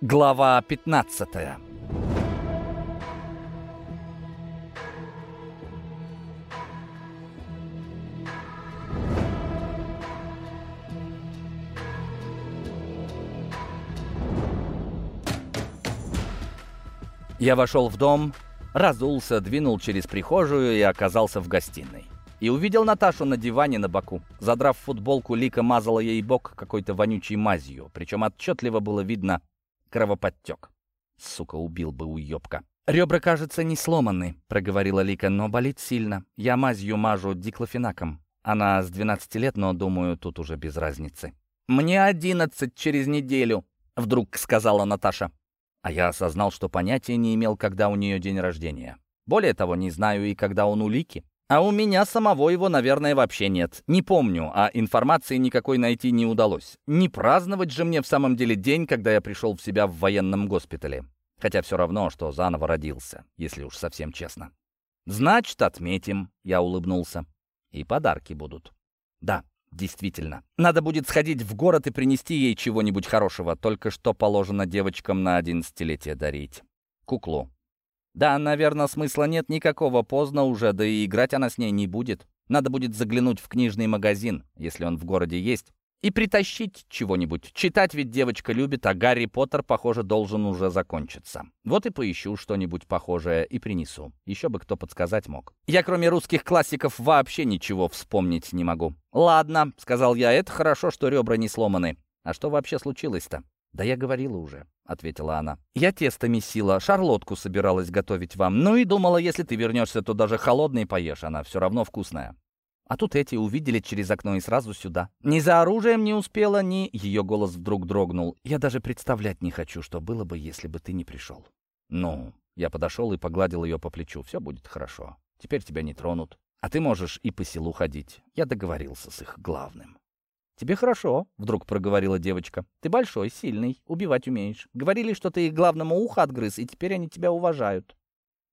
Глава 15 Я вошел в дом, разулся, двинул через прихожую и оказался в гостиной. И увидел Наташу на диване на боку. Задрав футболку, Лика мазала ей бок какой-то вонючей мазью, причем отчетливо было видно кровоподтек. Сука, убил бы уебка. «Ребра, кажется, не сломаны», — проговорила Лика, — «но болит сильно. Я мазью мажу диклофенаком. Она с 12 лет, но, думаю, тут уже без разницы». «Мне 11 через неделю», — вдруг сказала Наташа. А я осознал, что понятия не имел, когда у нее день рождения. Более того, не знаю и когда он у Лики. А у меня самого его, наверное, вообще нет. Не помню, а информации никакой найти не удалось. Не праздновать же мне в самом деле день, когда я пришел в себя в военном госпитале. Хотя все равно, что заново родился, если уж совсем честно. «Значит, отметим», — я улыбнулся. «И подарки будут». «Да, Действительно. Надо будет сходить в город и принести ей чего-нибудь хорошего, только что положено девочкам на одиннадцатилетие дарить. Куклу. Да, наверное, смысла нет никакого, поздно уже, да и играть она с ней не будет. Надо будет заглянуть в книжный магазин, если он в городе есть, и притащить чего-нибудь. Читать ведь девочка любит, а Гарри Поттер, похоже, должен уже закончиться. Вот и поищу что-нибудь похожее и принесу. Еще бы кто подсказать мог. Я, кроме русских классиков, вообще ничего вспомнить не могу. «Ладно», — сказал я, — «это хорошо, что ребра не сломаны. А что вообще случилось-то?» «Да я говорила уже», — ответила она. «Я тесто месила, шарлотку собиралась готовить вам. Ну и думала, если ты вернешься, то даже холодный поешь, она все равно вкусная. А тут эти увидели через окно и сразу сюда. Ни за оружием не успела, ни... Ее голос вдруг дрогнул. Я даже представлять не хочу, что было бы, если бы ты не пришел. Ну, я подошел и погладил ее по плечу. Все будет хорошо. Теперь тебя не тронут. А ты можешь и по селу ходить. Я договорился с их главным. «Тебе хорошо», — вдруг проговорила девочка. «Ты большой, сильный, убивать умеешь. Говорили, что ты их главному ухо отгрыз, и теперь они тебя уважают».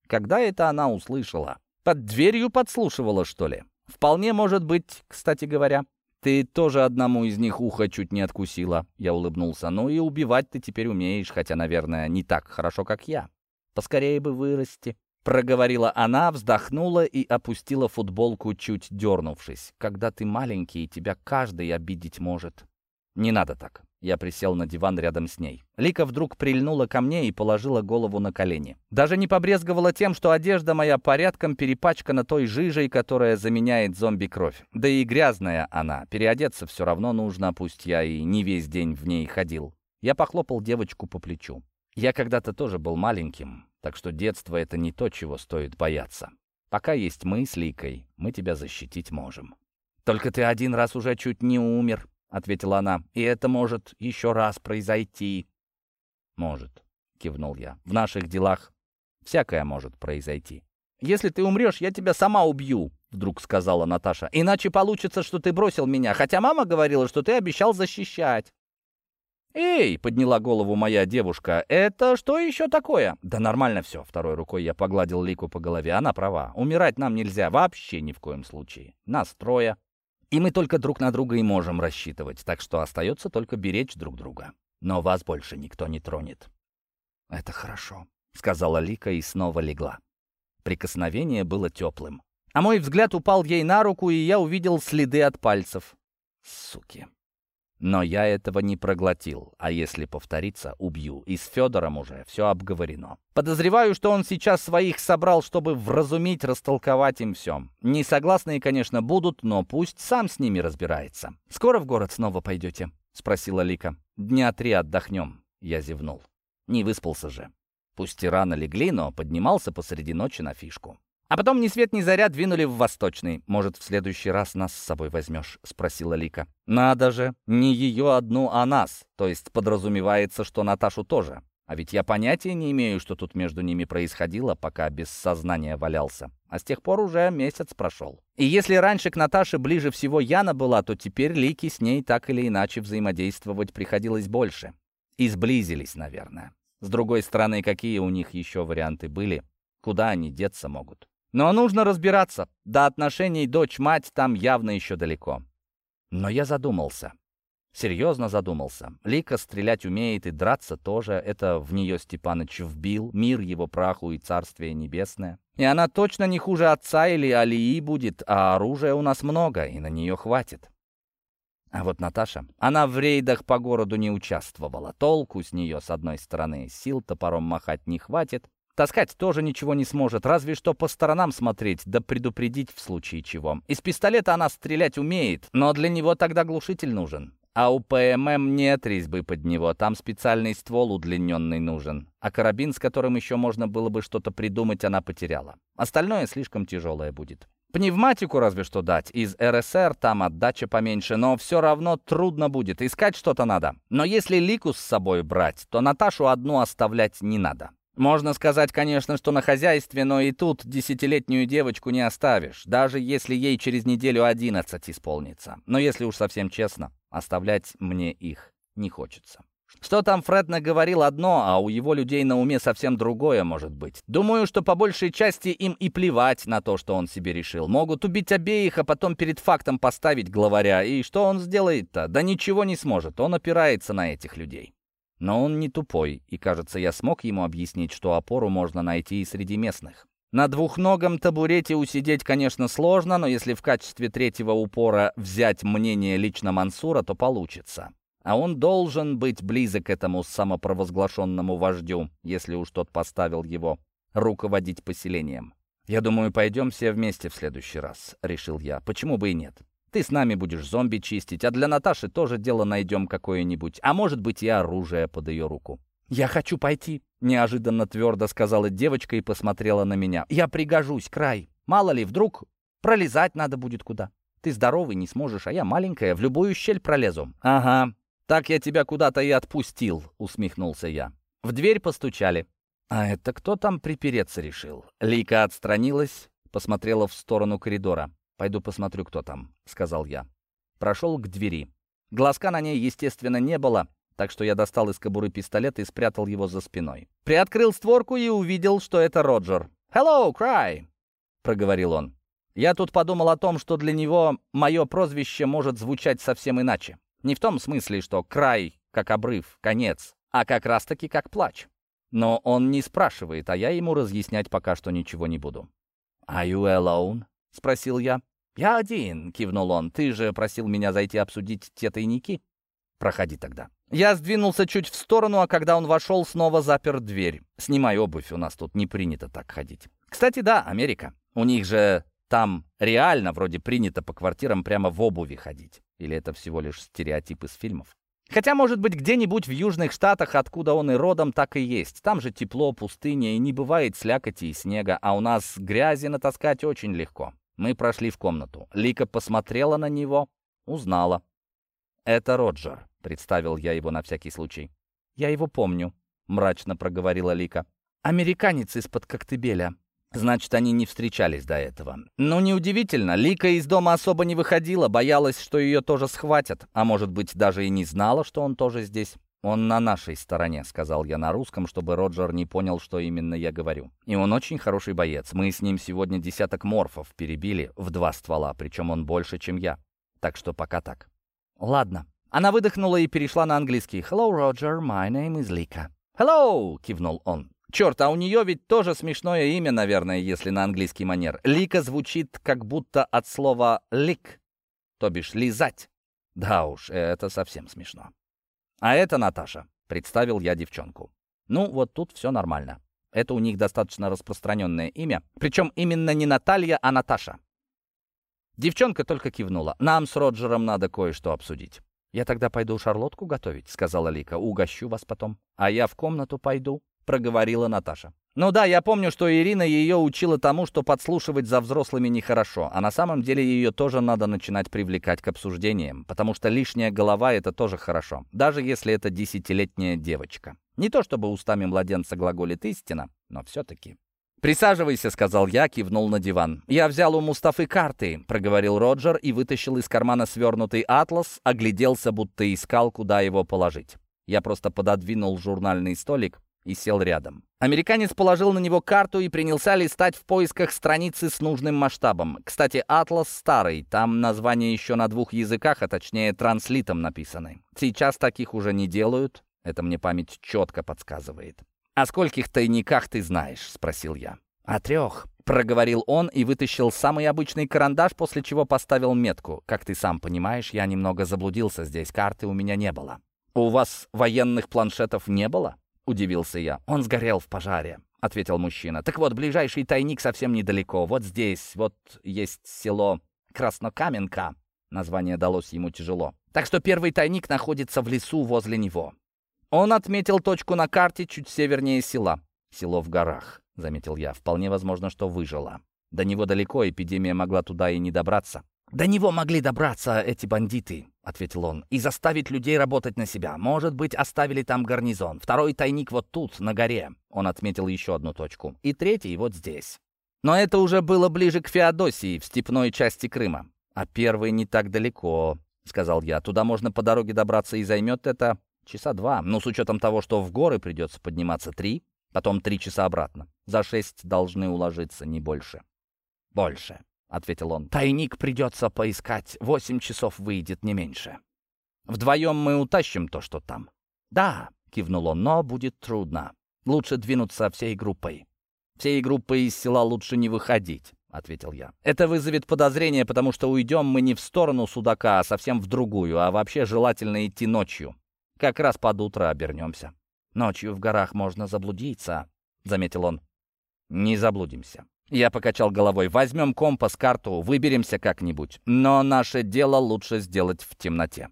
Когда это она услышала? Под дверью подслушивала, что ли? «Вполне может быть, кстати говоря. Ты тоже одному из них ухо чуть не откусила», — я улыбнулся. «Ну и убивать ты теперь умеешь, хотя, наверное, не так хорошо, как я. Поскорее бы вырасти». Проговорила она, вздохнула и опустила футболку, чуть дернувшись. «Когда ты маленький, тебя каждый обидеть может». «Не надо так. Я присел на диван рядом с ней. Лика вдруг прильнула ко мне и положила голову на колени. Даже не побрезговала тем, что одежда моя порядком перепачкана той жижей, которая заменяет зомби-кровь. Да и грязная она. Переодеться все равно нужно, пусть я и не весь день в ней ходил. Я похлопал девочку по плечу. Я когда-то тоже был маленьким, так что детство — это не то, чего стоит бояться. Пока есть мы с Ликой, мы тебя защитить можем. Только ты один раз уже чуть не умер, — ответила она. «И это может еще раз произойти». «Может», — кивнул я. «В наших делах всякое может произойти». «Если ты умрешь, я тебя сама убью», — вдруг сказала Наташа. «Иначе получится, что ты бросил меня, хотя мама говорила, что ты обещал защищать». «Эй!» — подняла голову моя девушка. «Это что еще такое?» «Да нормально все». Второй рукой я погладил Лику по голове. Она права. Умирать нам нельзя. Вообще ни в коем случае. Нас трое. И мы только друг на друга и можем рассчитывать, так что остается только беречь друг друга. Но вас больше никто не тронет». «Это хорошо», — сказала Лика и снова легла. Прикосновение было теплым. А мой взгляд упал ей на руку, и я увидел следы от пальцев. Суки. Но я этого не проглотил, а если повторится, убью. И с Федором уже все обговорено. Подозреваю, что он сейчас своих собрал, чтобы вразумить, растолковать им все. Несогласные, конечно, будут, но пусть сам с ними разбирается. «Скоро в город снова пойдете?» — спросила Лика. «Дня три отдохнем», — я зевнул. Не выспался же. Пусть и рано легли, но поднимался посреди ночи на фишку. А потом ни свет ни заря двинули в Восточный. «Может, в следующий раз нас с собой возьмешь?» — спросила Лика. «Надо же! Не ее одну, а нас. То есть подразумевается, что Наташу тоже. А ведь я понятия не имею, что тут между ними происходило, пока без сознания валялся. А с тех пор уже месяц прошел. И если раньше к Наташе ближе всего Яна была, то теперь Лики с ней так или иначе взаимодействовать приходилось больше. И сблизились, наверное. С другой стороны, какие у них еще варианты были? Куда они деться могут? Но нужно разбираться. До отношений дочь-мать там явно еще далеко. Но я задумался. Серьезно задумался. Лика стрелять умеет и драться тоже. Это в нее Степаныч вбил. Мир его праху и царствие небесное. И она точно не хуже отца или Алии будет, а оружия у нас много, и на нее хватит. А вот Наташа, она в рейдах по городу не участвовала. Толку с нее, с одной стороны, сил топором махать не хватит. Таскать тоже ничего не сможет, разве что по сторонам смотреть, да предупредить в случае чего. Из пистолета она стрелять умеет, но для него тогда глушитель нужен. А у ПММ нет резьбы под него, там специальный ствол удлиненный нужен. А карабин, с которым еще можно было бы что-то придумать, она потеряла. Остальное слишком тяжелое будет. Пневматику разве что дать. Из РСР там отдача поменьше, но все равно трудно будет. Искать что-то надо. Но если Лику с собой брать, то Наташу одну оставлять не надо. Можно сказать, конечно, что на хозяйстве, но и тут десятилетнюю девочку не оставишь, даже если ей через неделю одиннадцать исполнится. Но если уж совсем честно, оставлять мне их не хочется. Что там Фред наговорил одно, а у его людей на уме совсем другое может быть. Думаю, что по большей части им и плевать на то, что он себе решил. Могут убить обеих, а потом перед фактом поставить главаря. И что он сделает-то? Да ничего не сможет. Он опирается на этих людей. Но он не тупой, и, кажется, я смог ему объяснить, что опору можно найти и среди местных. На двухногом табурете усидеть, конечно, сложно, но если в качестве третьего упора взять мнение лично Мансура, то получится. А он должен быть близок к этому самопровозглашенному вождю, если уж тот поставил его руководить поселением. «Я думаю, пойдем все вместе в следующий раз», — решил я. «Почему бы и нет?» Ты с нами будешь зомби чистить, а для Наташи тоже дело найдем какое-нибудь, а может быть и оружие под ее руку». «Я хочу пойти», — неожиданно твердо сказала девочка и посмотрела на меня. «Я пригожусь, край. Мало ли, вдруг пролезать надо будет куда. Ты здоровый, не сможешь, а я маленькая, в любую щель пролезу». «Ага, так я тебя куда-то и отпустил», — усмехнулся я. В дверь постучали. «А это кто там припереться решил?» Лика отстранилась, посмотрела в сторону коридора. «Пойду посмотрю, кто там», — сказал я. Прошел к двери. Глазка на ней, естественно, не было, так что я достал из кобуры пистолет и спрятал его за спиной. Приоткрыл створку и увидел, что это Роджер. «Hello, Cry!» — проговорил он. Я тут подумал о том, что для него мое прозвище может звучать совсем иначе. Не в том смысле, что край, как обрыв, конец, а как раз-таки как плач. Но он не спрашивает, а я ему разъяснять пока что ничего не буду. «Are you alone?» — спросил я. «Я один», — кивнул он. «Ты же просил меня зайти обсудить те тайники?» «Проходи тогда». Я сдвинулся чуть в сторону, а когда он вошел, снова запер дверь. «Снимай обувь, у нас тут не принято так ходить». Кстати, да, Америка. У них же там реально вроде принято по квартирам прямо в обуви ходить. Или это всего лишь стереотип из фильмов? Хотя, может быть, где-нибудь в Южных Штатах, откуда он и родом, так и есть. Там же тепло, пустыня, и не бывает слякоти и снега, а у нас грязи натаскать очень легко. Мы прошли в комнату. Лика посмотрела на него, узнала. «Это Роджер», — представил я его на всякий случай. «Я его помню», — мрачно проговорила Лика. «Американец из-под Коктебеля». Значит, они не встречались до этого. Ну, неудивительно, Лика из дома особо не выходила, боялась, что ее тоже схватят, а может быть, даже и не знала, что он тоже здесь. «Он на нашей стороне», — сказал я на русском, чтобы Роджер не понял, что именно я говорю. «И он очень хороший боец. Мы с ним сегодня десяток морфов перебили в два ствола, причем он больше, чем я. Так что пока так». «Ладно». Она выдохнула и перешла на английский. «Hello, Roger, my name is Lika». «Hello!» — кивнул он. Черт, а у нее ведь тоже смешное имя, наверное, если на английский манер. Лика звучит как будто от слова «лик», то бишь «лизать». Да уж, это совсем смешно. «А это Наташа», — представил я девчонку. «Ну, вот тут все нормально. Это у них достаточно распространенное имя. Причем именно не Наталья, а Наташа». Девчонка только кивнула. «Нам с Роджером надо кое-что обсудить». «Я тогда пойду шарлотку готовить», — сказала Лика. «Угощу вас потом». «А я в комнату пойду», — проговорила Наташа. Ну да, я помню, что Ирина ее учила тому, что подслушивать за взрослыми нехорошо, а на самом деле ее тоже надо начинать привлекать к обсуждениям, потому что лишняя голова — это тоже хорошо, даже если это десятилетняя девочка. Не то чтобы устами младенца глаголит истина, но все-таки. «Присаживайся», — сказал я, кивнул на диван. «Я взял у Мустафы карты», — проговорил Роджер и вытащил из кармана свернутый атлас, огляделся, будто искал, куда его положить. Я просто пододвинул журнальный столик, и сел рядом. Американец положил на него карту и принялся листать в поисках страницы с нужным масштабом. Кстати, атлас старый, там названия еще на двух языках, а точнее транслитом написаны. Сейчас таких уже не делают, это мне память четко подсказывает. «О скольких тайниках ты знаешь?» — спросил я. «О трех», — проговорил он и вытащил самый обычный карандаш, после чего поставил метку. «Как ты сам понимаешь, я немного заблудился здесь, карты у меня не было». «У вас военных планшетов не было?» — удивился я. «Он сгорел в пожаре», — ответил мужчина. «Так вот, ближайший тайник совсем недалеко. Вот здесь, вот есть село Краснокаменка». Название далось ему тяжело. «Так что первый тайник находится в лесу возле него». Он отметил точку на карте чуть севернее села. «Село в горах», — заметил я. «Вполне возможно, что выжило. До него далеко, эпидемия могла туда и не добраться». «До него могли добраться эти бандиты», — ответил он, «и заставить людей работать на себя. Может быть, оставили там гарнизон. Второй тайник вот тут, на горе». Он отметил еще одну точку. «И третий вот здесь». Но это уже было ближе к Феодосии, в степной части Крыма. «А первый не так далеко», — сказал я. «Туда можно по дороге добраться и займет это часа два. Ну, с учетом того, что в горы придется подниматься три, потом три часа обратно. За шесть должны уложиться, не больше». «Больше», — ответил он. «Тайник придется поискать. Восемь часов выйдет, не меньше. Вдвоем мы утащим то, что там». «Да», — кивнул он, — «но будет трудно. Лучше двинуться всей группой». «Всей группой из села лучше не выходить», — ответил я. «Это вызовет подозрение, потому что уйдем мы не в сторону судака, а совсем в другую, а вообще желательно идти ночью. Как раз под утро обернемся». «Ночью в горах можно заблудиться», — заметил он. «Не заблудимся. Я покачал головой. «Возьмем компас, карту, выберемся как-нибудь. Но наше дело лучше сделать в темноте».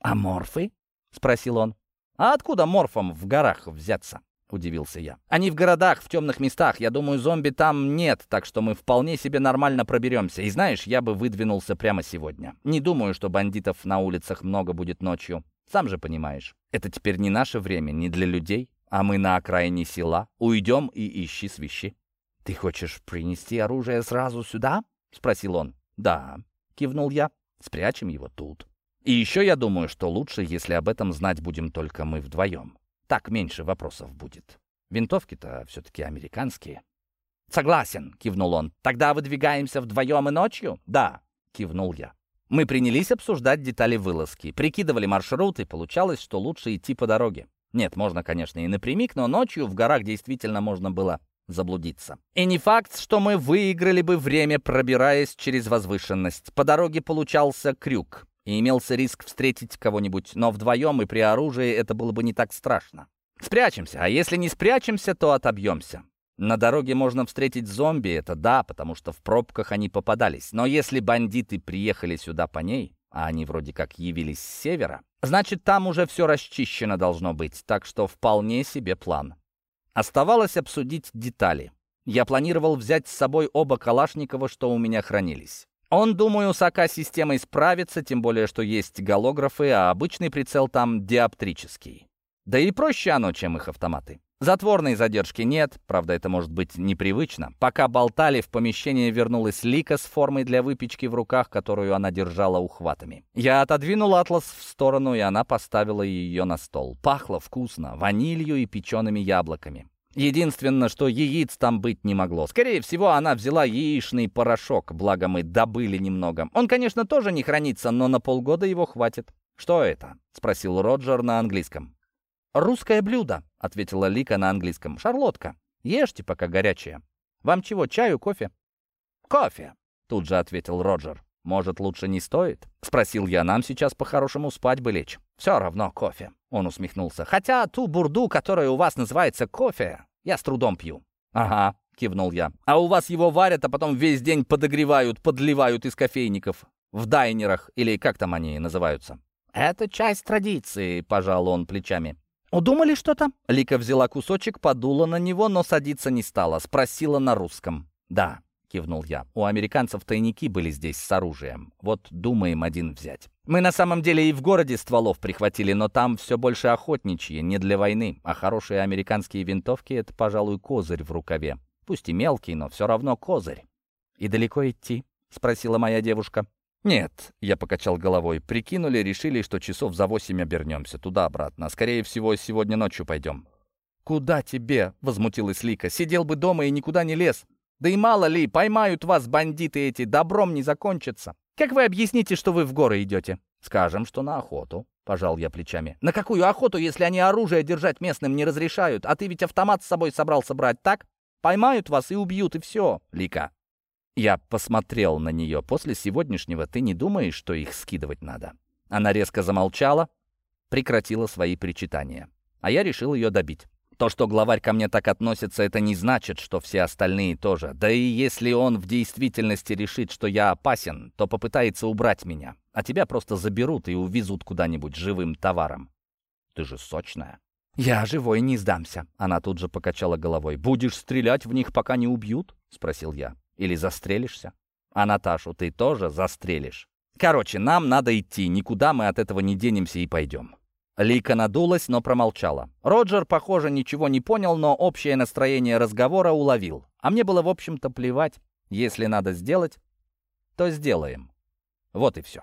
«А морфы?» — спросил он. «А откуда морфам в горах взяться?» — удивился я. «Они в городах, в темных местах. Я думаю, зомби там нет, так что мы вполне себе нормально проберемся. И знаешь, я бы выдвинулся прямо сегодня. Не думаю, что бандитов на улицах много будет ночью. Сам же понимаешь, это теперь не наше время, не для людей, а мы на окраине села. Уйдем и ищи свищи». «Ты хочешь принести оружие сразу сюда?» — спросил он. «Да», — кивнул я. «Спрячем его тут. И еще я думаю, что лучше, если об этом знать будем только мы вдвоем. Так меньше вопросов будет. Винтовки-то все-таки американские». «Согласен», — кивнул он. «Тогда выдвигаемся вдвоем и ночью?» «Да», — кивнул я. Мы принялись обсуждать детали вылазки, прикидывали маршрут, и получалось, что лучше идти по дороге. Нет, можно, конечно, и напрямик, но ночью в горах действительно можно было заблудиться. И не факт, что мы выиграли бы время, пробираясь через возвышенность. По дороге получался крюк, и имелся риск встретить кого-нибудь, но вдвоем и при оружии это было бы не так страшно. Спрячемся, а если не спрячемся, то отобьемся. На дороге можно встретить зомби, это да, потому что в пробках они попадались. Но если бандиты приехали сюда по ней, а они вроде как явились с севера, значит, там уже все расчищено должно быть, так что вполне себе план. Оставалось обсудить детали. Я планировал взять с собой оба Калашникова, что у меня хранились. Он, думаю, с АК-системой справится, тем более, что есть голографы, а обычный прицел там диоптрический. Да и проще оно, чем их автоматы. Затворной задержки нет, правда, это может быть непривычно. Пока болтали, в помещение вернулась Лика с формой для выпечки в руках, которую она держала ухватами. Я отодвинул атлас в сторону, и она поставила ее на стол. Пахло вкусно, ванилью и печеными яблоками. Единственное, что яиц там быть не могло. Скорее всего, она взяла яичный порошок, благо мы добыли немного. Он, конечно, тоже не хранится, но на полгода его хватит. «Что это?» — спросил Роджер на английском. «Русское блюдо», — ответила Лика на английском. «Шарлотка. Ешьте, пока горячее. Вам чего, чаю, кофе?» «Кофе», — тут же ответил Роджер. «Может, лучше не стоит?» — спросил я. «Нам сейчас по-хорошему спать бы лечь». «Все равно кофе», — он усмехнулся. «Хотя ту бурду, которая у вас называется кофе, я с трудом пью». «Ага», — кивнул я. «А у вас его варят, а потом весь день подогревают, подливают из кофейников. В дайнерах, или как там они называются?» «Это часть традиции», — пожал он плечами. «Удумали что-то?» Лика взяла кусочек, подула на него, но садиться не стала. Спросила на русском. «Да», — кивнул я. «У американцев тайники были здесь с оружием. Вот думаем один взять». Мы на самом деле и в городе стволов прихватили, но там все больше охотничьи, не для войны. А хорошие американские винтовки — это, пожалуй, козырь в рукаве. Пусть и мелкий, но все равно козырь. «И далеко идти?» — спросила моя девушка. «Нет», — я покачал головой. «Прикинули, решили, что часов за восемь обернемся. Туда-обратно. Скорее всего, сегодня ночью пойдем». «Куда тебе?» — возмутилась Лика. «Сидел бы дома и никуда не лез. Да и мало ли, поймают вас бандиты эти, добром не закончится. Как вы объясните, что вы в горы идете?» «Скажем, что на охоту», — пожал я плечами. «На какую охоту, если они оружие держать местным не разрешают? А ты ведь автомат с собой собрался брать, так? Поймают вас и убьют, и все, Лика». Я посмотрел на нее. «После сегодняшнего ты не думаешь, что их скидывать надо?» Она резко замолчала, прекратила свои причитания. А я решил ее добить. То, что главарь ко мне так относится, это не значит, что все остальные тоже. Да и если он в действительности решит, что я опасен, то попытается убрать меня. А тебя просто заберут и увезут куда-нибудь живым товаром. Ты же сочная. «Я живой не сдамся», — она тут же покачала головой. «Будешь стрелять в них, пока не убьют?» — спросил я. «Или застрелишься?» «А Наташу ты тоже застрелишь?» «Короче, нам надо идти, никуда мы от этого не денемся и пойдем». Лика надулась, но промолчала. Роджер, похоже, ничего не понял, но общее настроение разговора уловил. А мне было, в общем-то, плевать. Если надо сделать, то сделаем. Вот и все.